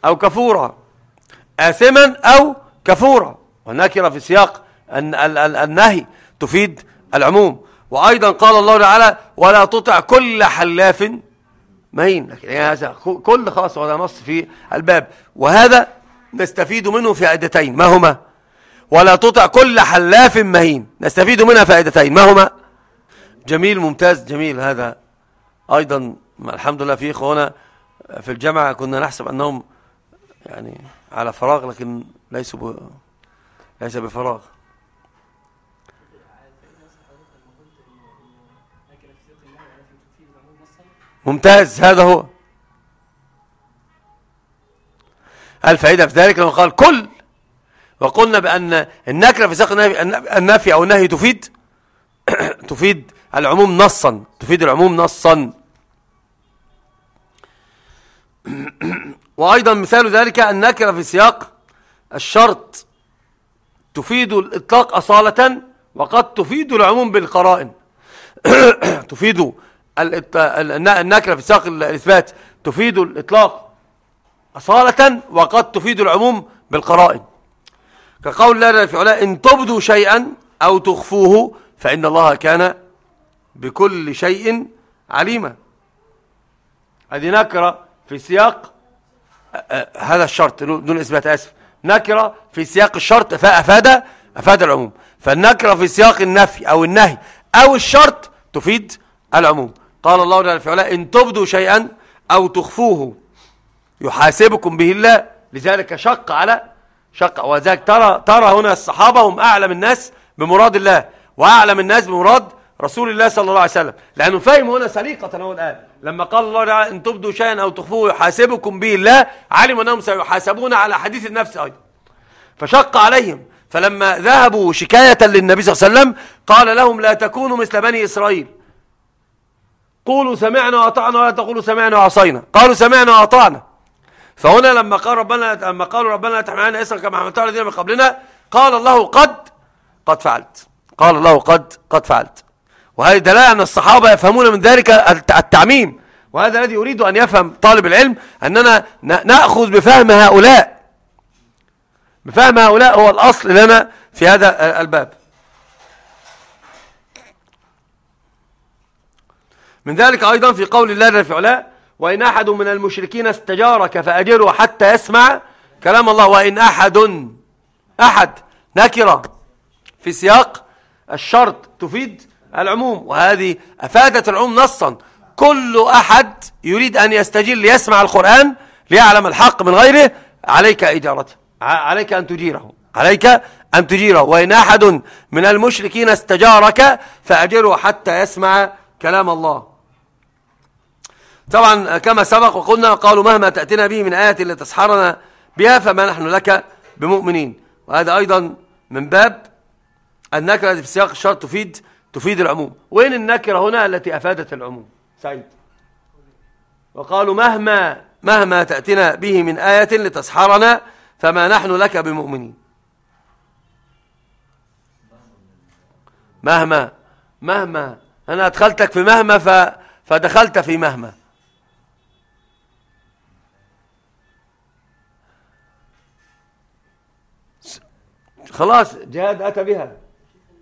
أو كفورا. آثما أو كفورا. والنكرة في سياق النهي تفيد العموم. وأيضا قال الله تعالى ولا تطع كل حلاف مهين لكن هذا كل خاص وهذا نص في الباب. وهذا نستفيد منه فائدتين ما هما؟ ولا تطع كل حلاف مهين نستفيد منها فائدتين ما هما؟ جميل ممتاز جميل. هذا أيضا الحمد لله في إخوانا في الجامعة كنا نحسب أنهم يعني على فراغ لكن ليسوا. ليس بفراغ. ممتاز هذا هو. الفائدة في ذلك لما قال كل وقلنا بأن النكرة في ساق النفي أو النهي تفيد (clears throat) تفيد العموم نصا تفيد العموم نصا. (clears throat) وأيضا مثال ذلك النكرة في سياق الشرط. تفيد الإطلاق أصالة وقد تفيد العموم بالقرائن. (clears throat) تفيد النكرة في سياق الإثبات تفيد الإطلاق أصالة وقد تفيد العموم بالقرائن. كقول الله في علاء إن تبدوا شيئا أو تخفوه فإن الله كان بكل شيء عليما. هذه نكرة في سياق هذا الشرط دون إثبات أسف. نكرة في سياق الشرط فأفاد أفاد العموم. فالنكرة في سياق النفي أو النهي أو الشرط تفيد العموم. قال الله تعالى في علاء إن تبدوا شيئا أو تخفوه يحاسبكم به الله. لذلك شق على شق. وذلك ترى ترى هنا الصحابة هم أعلم الناس بمراد الله وأعلم الناس بمراد رسول الله صلى الله عليه وسلم. لأنه فهم هنا سليقة هو الآن. لما قال الله تعالى إن تبدوا شيئا أو تخفوه يحاسبكم به الله علموا أنهم سيحاسبون على حديث النفس أيضا. فشق عليهم. فلما ذهبوا شكاية للنبي صلى الله عليه وسلم قال لهم لا تكونوا مثل بني إسرائيل. قولوا سمعنا وأطعنا ولا تقولوا سمعنا وعصينا. قالوا سمعنا وأطعنا. فهنا لما قال ربنا لما قالوا ربنا لا تحمل علينا إسرا كما حملتها الذين من قبلنا قال الله قد قد فعلت. قال الله قد قد فعلت. وهذه دلالة أن الصحابة يفهمون من ذلك التعميم. وهذا الذي يريد أن يفهم طالب العلم أننا نأخذ بفهم هؤلاء. بفهم هؤلاء هو الأصل لنا في هذا الباب. من ذلك أيضا في قول الله جل في علاه وإن أحد من المشركين استجارك فأجره حتى يسمع كلام الله وإن أحد أحد نكرة في سياق الشرط تفيد العموم. وهذه أفادت العموم نصا. كل أحد يريد أن يستجير ليسمع القرآن ليعلم الحق من غيره. عليك إجارته عليك أن تجيره عليك أن تجيره. وإن أحد من المشركين استجارك فأجره حتى يسمع كلام الله. طبعا كما سبق وقلنا قالوا مهما تأتينا به من آية لتسحرنا بها فما نحن لك بمؤمنين. وهذا أيضا من باب النكرة في سياق الشرط تفيد تفيد العموم. وين النكرة هنا التي أفادت العموم؟ سعيد. وقالوا مهما مهما تأتينا به من آية لتسحرنا فما نحن لك بمؤمنين. مهما مهما. أنا أدخلتك في مهما فدخلت في مهما. خلاص جهاد أتى بها.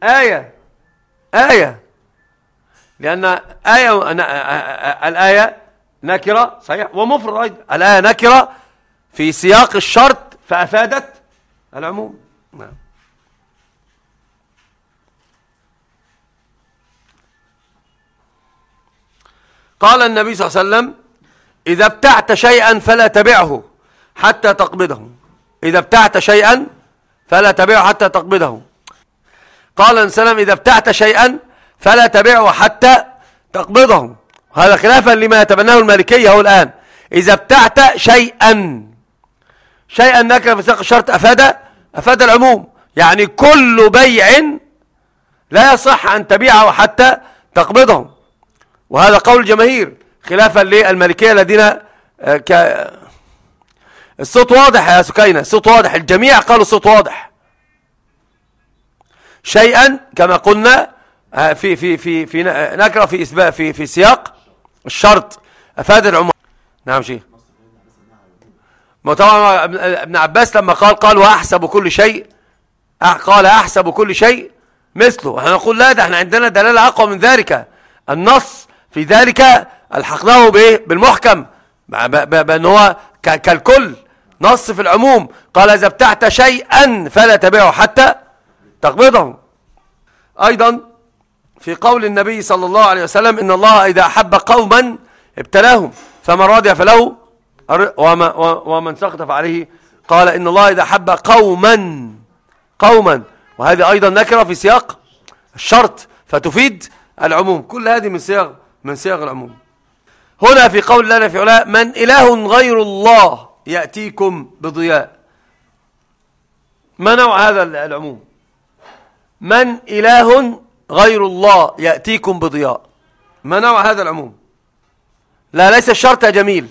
آية آية. لأن آية الآية نكرة صحيح ومفرد أيضا. الآية نكرة في سياق الشرط فأفادت العموم. نعم. قال النبي صلى الله عليه وسلم إذا ابتعت شيئا فلا تبعه حتى تقبضه. إذا ابتعت شيئا فلا تبيعه حتى تقبضه. قال السلام إذا ابتعت شيئا فلا تبيعه حتى تقبضه. هذا خلافا لما يتبناه المالكية هو الآن. إذا ابتعت شيئا شيئا نكر في ساق الشرط أفاد أفاد العموم. يعني كل بيع لا يصح أن تبيعه حتى تقبضه. وهذا قول الجماهير خلافا للمالكية الذين آه، الصوت واضح يا سكينة الصوت واضح الجميع قالوا الصوت واضح. شيئا كما قلنا آه، في في في في نكره في اسباء في في سياق الشرط. افاد العمر نعم شيخ. ما طبعا ابن عباس لما قال قال وأحسب كل شيء قال أحسب كل شيء مثله. إحنا نقول لا ده إحنا عندنا دلالة أقوى من ذلك. النص في ذلك الحقناه بايه بالمحكم. بان هو كالكل. نص في العموم. قال إذا ابتعت شيئا فلا تبيعه حتى تقبضه. أيضا في قول النبي صلى الله عليه وسلم إن الله إذا أحب قوما ابتلاهم. فمن راضي فله ومن سقط فعليه. قال إن الله إذا أحب قوما قوما. وهذه أيضا نكره في سياق الشرط. فتفيد العموم. كل هذه من صيغ من صيغ العموم. هنا في قول الله في علاء من إله غير الله. يأتيكم بضياء. ما نوع هذا العموم؟ من إله غير الله يأتيكم بضياء. ما نوع هذا العموم؟ لا ليس الشرط يا جميل.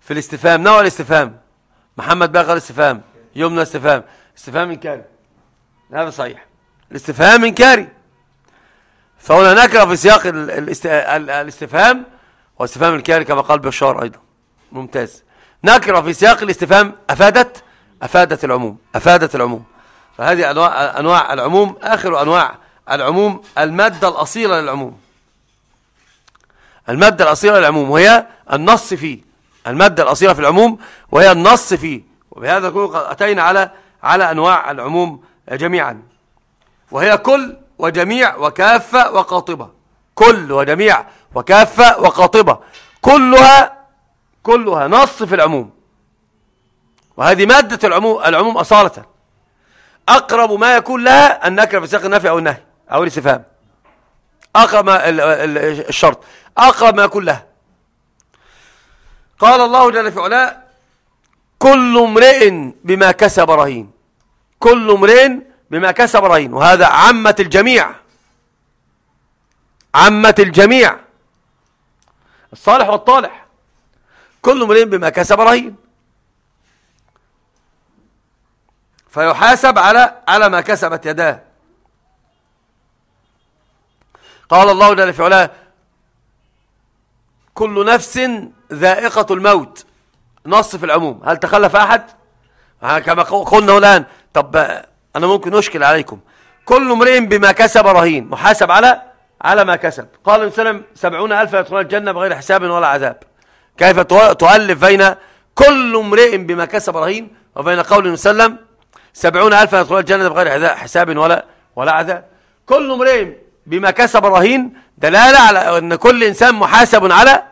في الاستفهام نوع الاستفهام. محمد باقر الاستفهام يمنى استفهام استفهام إنكاري. هذا صحيح. الاستفهام إنكاري. فهنا نكره في سياق الاستفهام واستفهام الكاري كما قال بشار أيضا. ممتاز. نكره في سياق الاستفهام أفادت؟ أفادت العموم أفادت العموم. فهذه أنواع, أنواع العموم آخر أنواع العموم المادة الأصيلة للعموم. المادة الأصيلة للعموم وهي النص فيه المادة الأصيلة في العموم وهي النص فيه وبهذا نكون قد أتينا على على أنواع العموم جميعا. وهي كل وجميع وكافة وقاطبة. كل وجميع وكافة وقاطبة. كلها كلها نص في العموم. وهذه مادة العموم العموم أصالة. أقرب ما يكون لها النكرة في سياق النفي أو النهي أو الاستفهام. أقرب ما الشرط. أقرب ما يكون لها. قال الله جل في علاء كل امرئ بما كسب رهين. كل امرئ بما كسب رهين. وهذا عمة الجميع. عمة الجميع. الصالح والطالح. كل امرئ بما كسب رهين. فيحاسب على على ما كسبت يداه. قال الله جل في علاه كل نفس ذائقة الموت. نص في العموم. هل تخلف أحد؟ كما قلنا الآن. طب أنا ممكن أشكل عليكم. كل امرئ بما كسب رهين. محاسب على على ما كسب. قال النبي صلى الله عليه وسلم سبعون ألف يدخلون الجنة بغير حساب ولا عذاب. كيف تؤلف بين كل امرئ بما كسب رهين وبين قول وسلم سبعون ألف يدخلون الجنة بغير حساب ولا ولا عذاب كل امرئ بما كسب رهين دلالة على أن كل إنسان محاسب على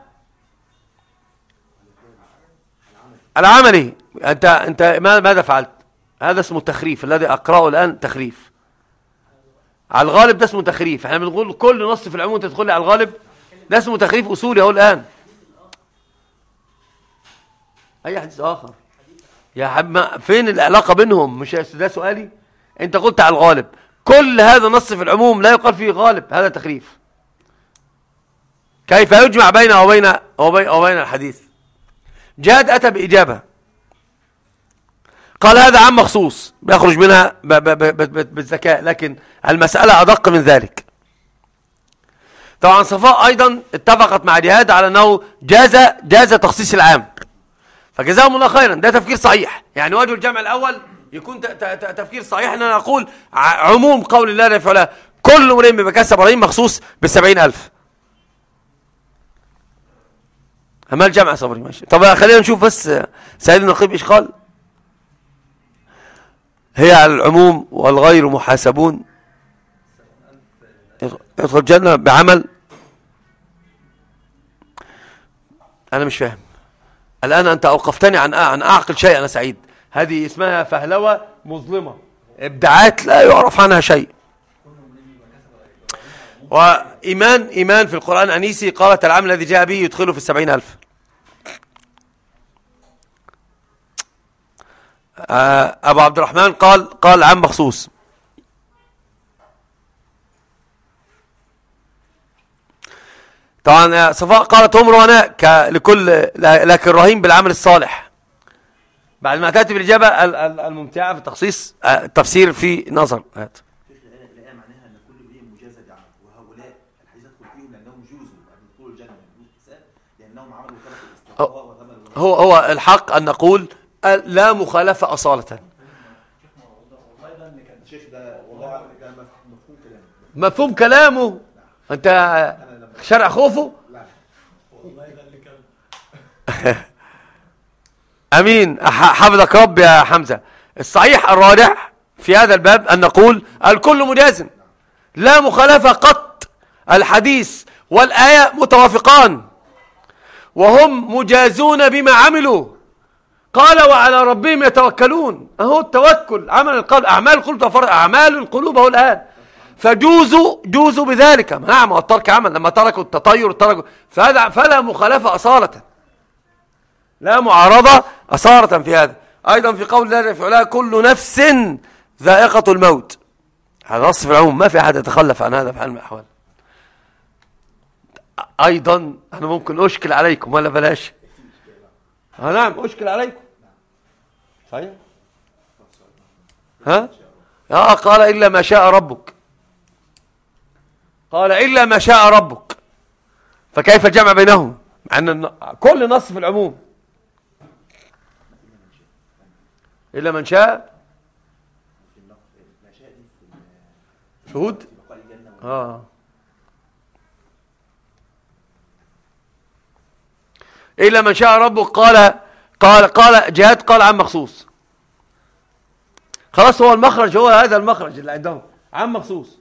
عمله. أنت, أنت ماذا فعلت؟ هذا اسمه التخريف الذي أقرأه الآن تخريف. على الغالب ده اسمه تخريف. إحنا بنقول كل نص في العموم تدخل على الغالب ده اسمه تخريف أصولي أهو الآن. أي حديث آخر. يا حب فين العلاقة بينهم؟ مش ده سؤالي. أنت قلت على الغالب. كل هذا نص في العموم لا يقال فيه غالب هذا تخريف. كيف يجمع بينه وبين وبين, وبين الحديث؟ جاد أتى بإجابة. قال هذا عام مخصوص بيخرج منها بالذكاء لكن المسألة أدق من ذلك. طبعا صفاء أيضا اتفقت مع جهاد على أنه جاز جاز تخصيص العام. فجزاهم الله خيرا. ده تفكير صحيح. يعني وجه الجمع الأول يكون تفكير صحيح. أن أنا أقول عموم قول الله رفع كل مريم بمكاسب رهيم مخصوص بالسبعين ألف. أما الجمع صبري ماشي. طب خلينا نشوف بس سيد النقيب إيش قال. هي على العموم والغير محاسبون. يدخل الجنة بعمل. أنا مش فاهم. الآن أنت أوقفتني عن عن أعقل شيء أنا سعيد. هذه اسمها فهلوة مظلمة. إبداعات لا يعرف عنها شيء. وإيمان إيمان في القرآن. أنيسي قالت العمل الذي جاء به يدخله في السبعين ألف. آه، أبو عبد الرحمن قال قال عام مخصوص. طبعا آه، صفاء قالت هم رهناء لكل لكن رهين بالعمل الصالح. بعد ما تأتي بالإجابة الممتعة في التخصيص آه، التفسير في نظر. هات. هو هو الحق أن نقول لا مخالفة أصالة. مفهوم كلامه. أنت شرع خوفه؟ (laughs) أمين. حفظك رب يا حمزة. الصحيح الراجح في هذا الباب أن نقول الكل مجازم لا مخالفة قط. الحديث والآية متوافقان. وهم مجازون بما عملوا. قال وعلى ربهم يتوكلون. أهو التوكل. عمل القلب. أعمال القلوب أعمال القلوب أهو الآن. فجوزوا جوزوا بذلك. نعم والترك عمل. لما تركوا التطير تركوا فهذا فلا مخالفة أصالة. لا معارضة أصالة في هذا. أيضا في قول الله في كل نفس ذائقة الموت. هذا نص في العموم. ما في أحد يتخلف عن هذا في حال من الأحوال. أيضا أنا ممكن أشكل عليكم ولا بلاش؟ ها نعم أشكل عليكم. صحيح؟ ها؟ آه قال إلا ما شاء ربك. قال إلا ما شاء ربك. فكيف الجمع بينهم؟ مع أن كل نص في العموم. إلا من شاء. شهود. آه. إلا من شاء ربك قال قال قال جهاد قال عن مخصوص. خلاص هو المخرج هو هذا المخرج اللي عندهم. عن مخصوص.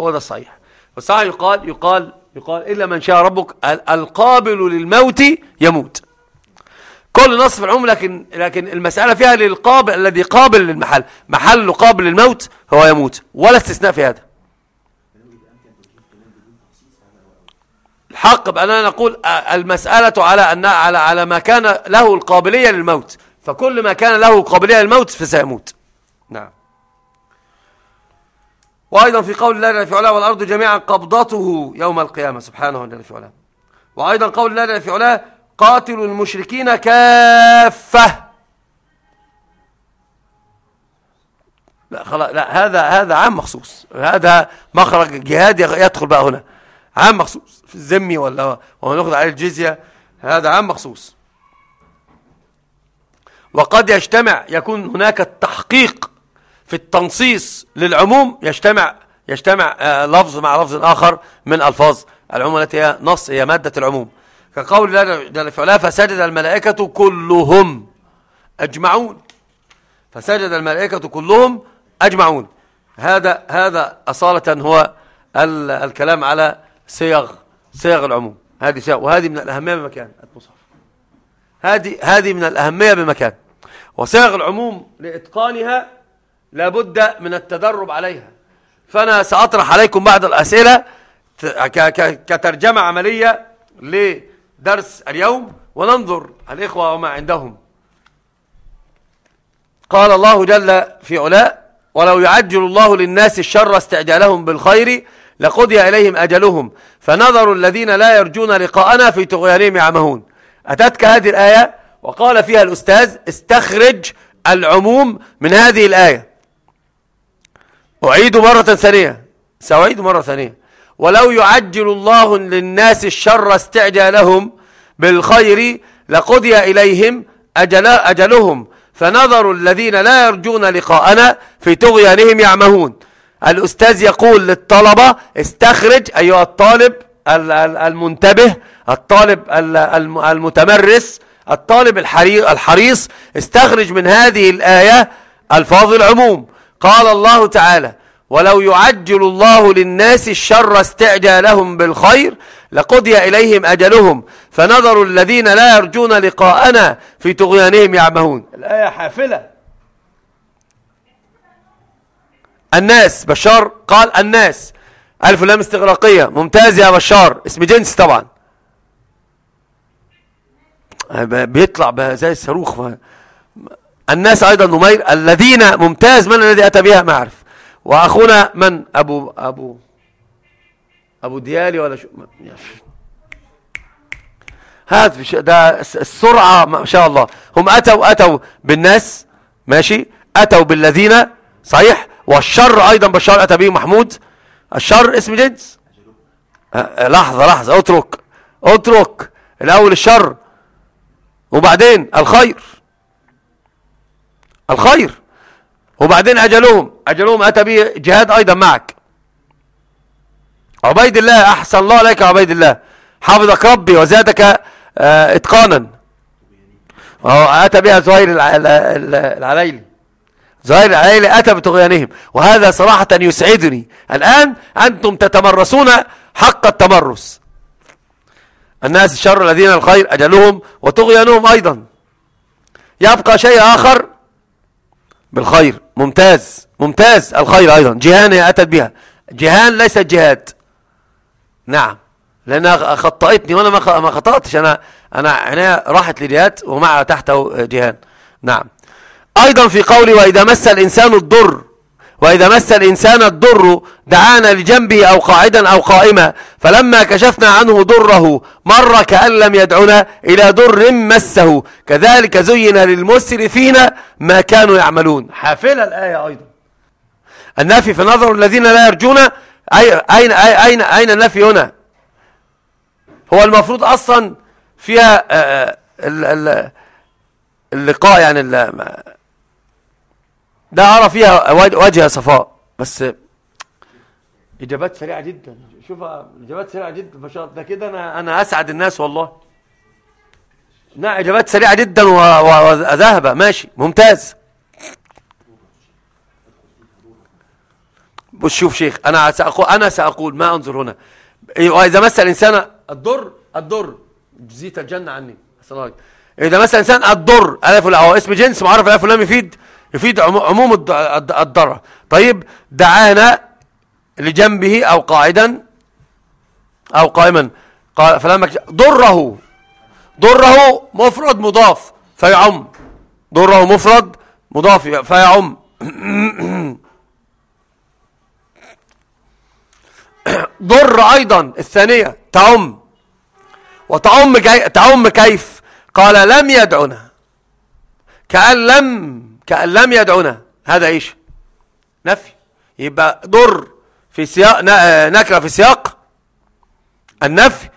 هو ده الصحيح والصحيح يقال يقال يقال إلا من شاء ربك القابل للموت يموت. كل نص في العموم لكن لكن المسألة فيها للقابل الذي قابل للمحل. محل قابل للموت هو يموت. ولا استثناء في هذا. الحق بأننا نقول المسألة على أن على على ما كان له القابلية للموت. فكل ما كان له القابلية للموت فسيموت. نعم. وأيضا في قول الله في علاه والأرض جميعا قبضته يوم القيامة. سبحانه جل في علاه. وأيضا قول الله في علاه قاتلوا المشركين كافة. لا خلاص لا هذا هذا عام مخصوص. هذا مخرج جهاد يدخل بقى هنا. عام مخصوص. في الذمي ولا وناخذ عليه الجزية. هذا عام مخصوص. وقد يجتمع يكون هناك التحقيق في التنصيص للعموم يجتمع يجتمع آه، لفظ مع لفظ آخر من ألفاظ العموم التي هي نص هي مادة العموم. كقول في فسجد الملائكة كلهم أجمعون. فسجد الملائكة كلهم أجمعون. هذا هذا أصالة هو الكلام على صيغ صيغ العموم. هذه صيغ وهذه من الأهمية بمكان المصحف. هذه هذه من الأهمية بمكان. وصيغ العموم لإتقانها لابد من التدرب عليها. فأنا سأطرح عليكم بعض الأسئلة كترجمة عملية لدرس اليوم وننظر الإخوة وما عندهم. قال الله جل في علاء ولو يعجل الله للناس الشر استعجالهم بالخير لقضي إليهم أجلهم فنظر الذين لا يرجون لقاءنا في طغيانهم يعمهون. أتتك هذه الآية؟ وقال فيها الأستاذ استخرج العموم من هذه الآية. أعيد مرة ثانية. سأعيد مرة ثانية. ولو يعجل الله للناس الشر استعجالهم بالخير لقضي إليهم أجل أجلهم. فنظر الذين لا يرجون لقاءنا في طغيانهم يعمهون. الأستاذ يقول للطلبة استخرج أيها الطالب المنتبه الطالب المتمرس الطالب الحريص استخرج من هذه الآية ألفاظ العموم. قال الله تعالى ولو يعجل الله للناس الشر استعجالهم بالخير لقضي إليهم أجلهم فنظر الذين لا يرجون لقاءنا في طغيانهم يعمهون. الآية حافلة. الناس بشار قال الناس. ألف لام استغراقية. ممتاز يا بشار. اسم جنس طبعا. بيطلع زي الصاروخ. الناس أيضا نمير الذين ممتاز من الذي أتى بها؟ ما أعرف. وأخونا من؟ أبو أبو أبو ديالي ولا شو؟ هذا ده السرعة ما شاء الله. هم أتوا أتوا بالناس ماشي؟ أتوا بالذين صحيح؟ والشر أيضا بشار أتى به محمود. الشر اسم جنس؟ لحظة لحظة اترك اترك. الأول الشر وبعدين الخير. الخير. وبعدين أجلهم أجلهم أتى به جهاد أيضا معك. عبيد الله أحسن الله عليك عبيد الله. حفظك ربي وزادك آه، إتقانا. أتى بها زهير العليلي. زهير العليلي أتى بطغيانهم. وهذا صراحة يسعدني. الآن أنتم تتمرسون حق التمرس. الناس الشر الذين الخير أجلهم وطغيانهم أيضا. يبقى شيء آخر. بالخير. ممتاز. ممتاز. الخير أيضا. جهان هي أتت بها. جهان ليست جهاد. نعم. لأنها خطأتني وأنا ما خطأتش. أنا أنا عناية راحت لجهات ومعها تحته جهان. نعم. أيضا في قولي وإذا مس الإنسان الضر وإذا مس الإنسان الضر دعانا لجنبه أو قاعدا أو قائما فلما كشفنا عنه ضره مر كأن لم يدعنا إلى ضر مسه. كذلك زين للمسرفين ما كانوا يعملون. حافلة الآية أيضا. النفي في نظر الذين لا يرجون أين, أين, أين, أين النفي هنا؟ هو المفروض أصلا فيها آه، آه، اللقاء يعني ده أرى فيها وجه صفاء بس إجابات سريعة جدا. شوف إجابات سريعة جدا. ما شاء الله. ده كده أنا أنا أسعد الناس والله. نعم إجابات سريعة جدا وذهبة ماشي. ممتاز. بص شوف شيخ أنا سأقول أنا سأقول ما أنظر هنا. وإذا مس الإنسان الضر الضر. جزيت الجنة عني. إذا مس الإنسان الضر ألف أو اسم جنس معرف ألف لم يفيد. يفيد عموم الضرر. طيب دعانا لجنبه أو قاعدا أو قائما. فلما ضره. ضره مفرد مضاف فيعم. ضره مفرد مضاف فيعم. (coughs) ضر أيضا. الثانية تعم. وتعم تعم كيف؟ قال لم يدعنا. كأن لم كأن لم يدعنا. هذا إيش؟ نفي. يبقى ضر في سياق نكرة في سياق النفي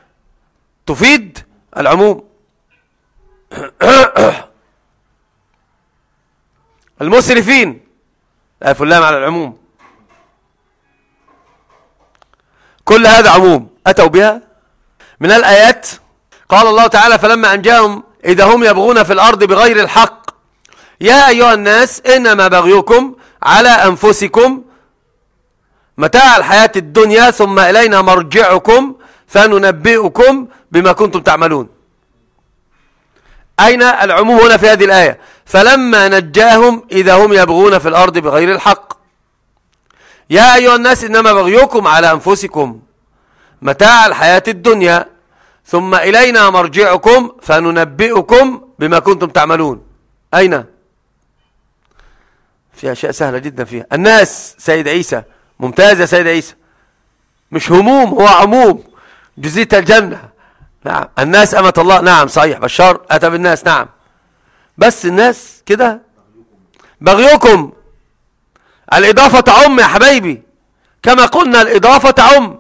تفيد العموم. (coughs) المسرفين. ألف اللام على العموم. كل هذا عموم. أتوا بها؟ من الآيات قال الله تعالى فلما أنجاهم إذا هم يبغون في الأرض بغير الحق يا أيها الناس إنما بغيكم على أنفسكم متاع الحياة الدنيا ثم إلينا مرجعكم فننبئكم بما كنتم تعملون. أين العموم هنا في هذه الآية؟ فلما نجاهم إذا هم يبغون في الأرض بغير الحق. يا أيها الناس إنما بغيكم على أنفسكم متاع الحياة الدنيا ثم إلينا مرجعكم فننبئكم بما كنتم تعملون. أين؟ في أشياء سهلة جدا فيها. الناس سيد عيسى ممتاز يا سيد عيسى. مش هموم هو عموم. جزية الجنة. نعم. الناس أمة الله. نعم صحيح. بشار أتى بالناس. نعم. بس الناس كده بغيكم الإضافة تعم يا حبايبي. كما قلنا الإضافة تعم.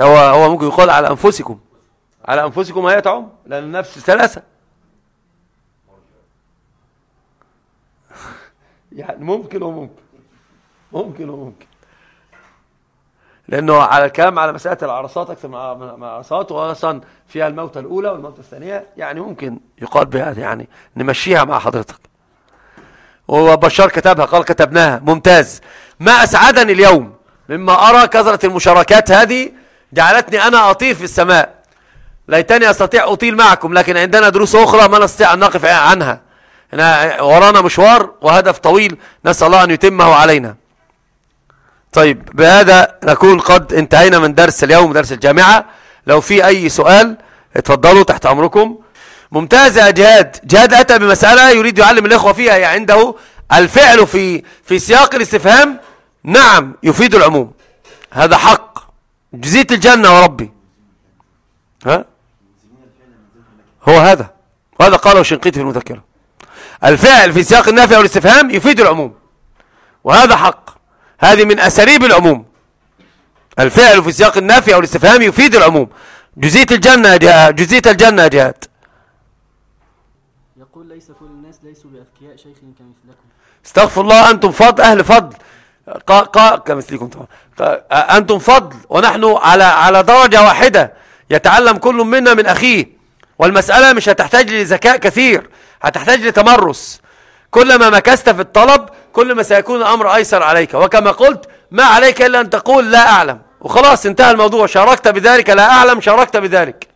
هو هو ممكن يقول على أنفسكم. على أنفسكم هي تعم لأن النفس ثلاثة. يعني ممكن وممكن. ممكن وممكن. لأنه على الكلام على مسألة العرصات أكثر من العرصات وأصلا فيها الموتة الأولى والموتة الثانية يعني ممكن يقال بها يعني نمشيها مع حضرتك. وبشار كتبها قال كتبناها. ممتاز. ما أسعدني اليوم مما أرى كثرة المشاركات هذه جعلتني أنا أطير في السماء. ليتني أستطيع أطيل معكم لكن عندنا دروس أخرى ما نستطيع أن نقف عنها. ورانا مشوار وهدف طويل نسأل الله أن يتمه علينا. طيب بهذا نكون قد انتهينا من درس اليوم درس الجامعة. لو في أي سؤال اتفضلوا تحت أمركم. ممتاز يا جهاد. جهاد أتى بمسألة يريد يعلم الإخوة فيها يعني عنده الفعل في في سياق الاستفهام. نعم يفيد العموم. هذا حق. جزيت الجنة وربي ها؟ هو هذا. وهذا قاله شنقيتي في المذكرة. الفعل في سياق النافع والاستفهام يفيد العموم. وهذا حق. هذه من أساليب العموم. الفعل في سياق النافع والاستفهام يفيد العموم. جزية الجنة جزية الجنة جهات يقول ليس كل الناس ليسوا بأذكياء شيخ كمثلكم. استغفر الله أنتم فضل أهل فضل. قا قا كمثلكم طبعا. أنتم فضل. ونحن على على درجة واحدة. يتعلم كل منا من أخيه. والمسألة مش هتحتاج لذكاء كثير هتحتاج لتمرس. كلما مكست في الطلب كل ما سيكون الأمر أيسر عليك. وكما قلت ما عليك إلا أن تقول لا أعلم. وخلاص انتهى الموضوع. شاركت بذلك لا أعلم شاركت بذلك.